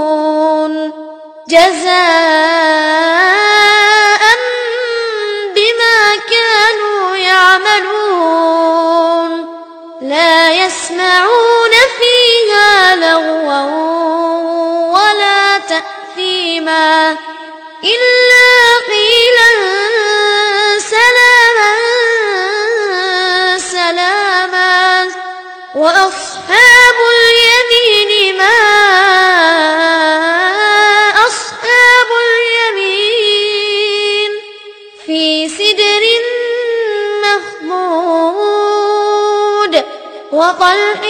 المكنون جزاء بما كانوا يعملون لا يسمعون فيها لغوا ولا تأثيما إلا قيلا سلاما سلاما وأصحاب وطلح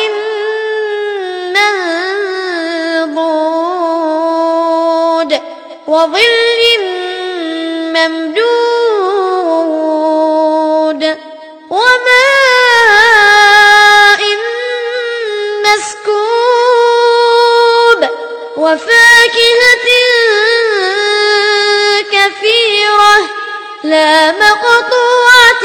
منضود وظل ممدود وماء مسكوب وفاكهة كثيرة لا مقطوعة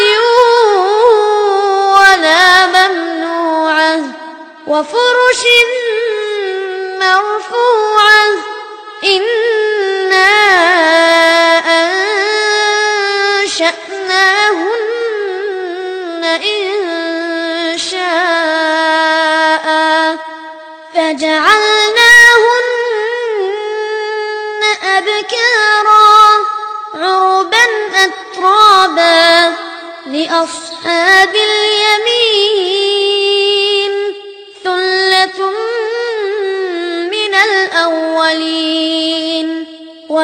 وفرش مرفوعة. إنا أنشأناهن إن شاء فجعلناهن أبكارا عربا أترابا لأصحاب اليمين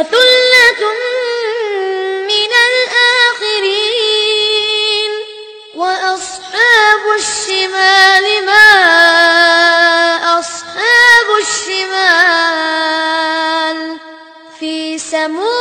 وثلة من الآخرين وأصحاب الشمال ما أصحاب الشمال في سموم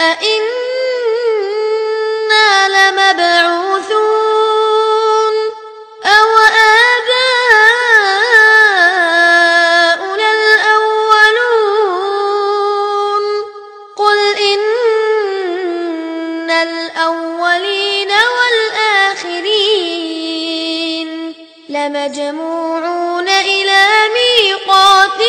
أئنا لمبعوثون؟ أو آباؤنا الأولون؟ قل إن الأولين والآخرين لمجموعون إلى ميقات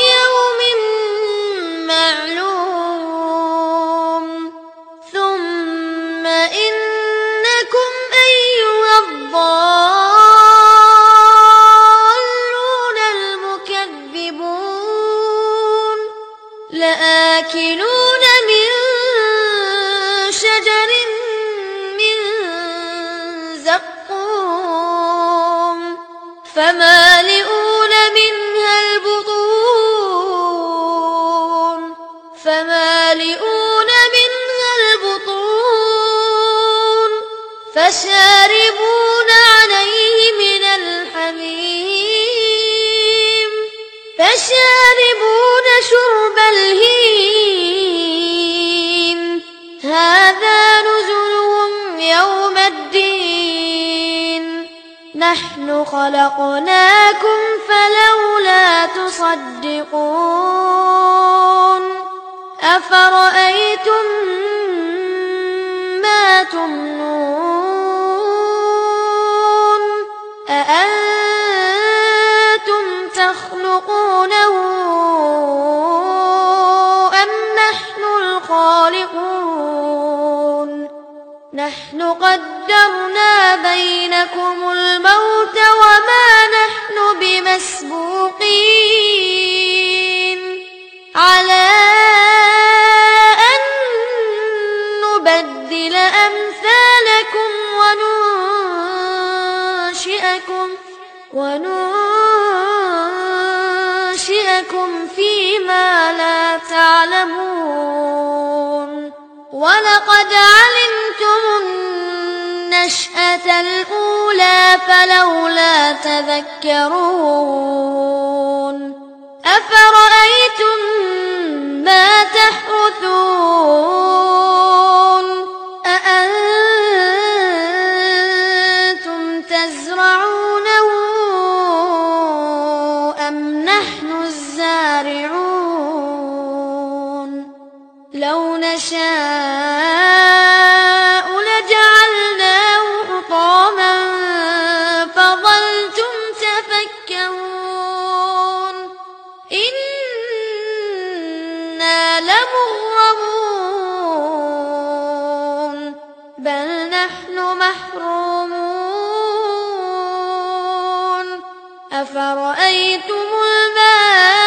لآكلون من شجر من زقوم فمالئون منها البطون فمالئون منها البطون فشاربون نحن خلقناكم فلولا تصدقون أفرأيتم وننشئكم فيما لا تعلمون. ولقد علمتم النشأة الأولى فلولا تذكرون. أفرأيتم ما تحرثون؟ لو نشاء لجعلناه حطاما فظلتم تفكرون إنا لمغرمون. بل نحن محرومون. أفرأيتم الماء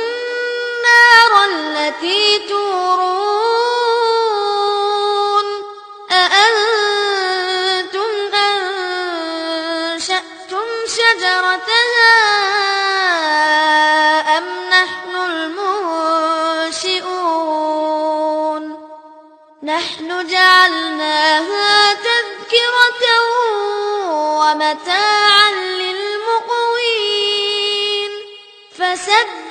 التي تورون أأنتم أنشأتم شجرتها أم نحن المنشئون نحن جعلناها تذكرة ومتاعا للمقوين فسبح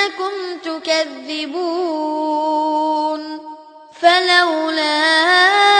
أنكم تكذبون فلولا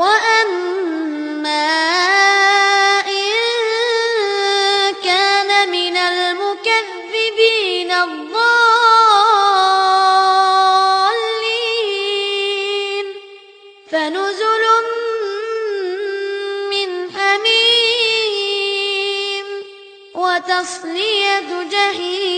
وأما إن كان من المكذبين الضالين فنزل من حميم وتصلية جهيم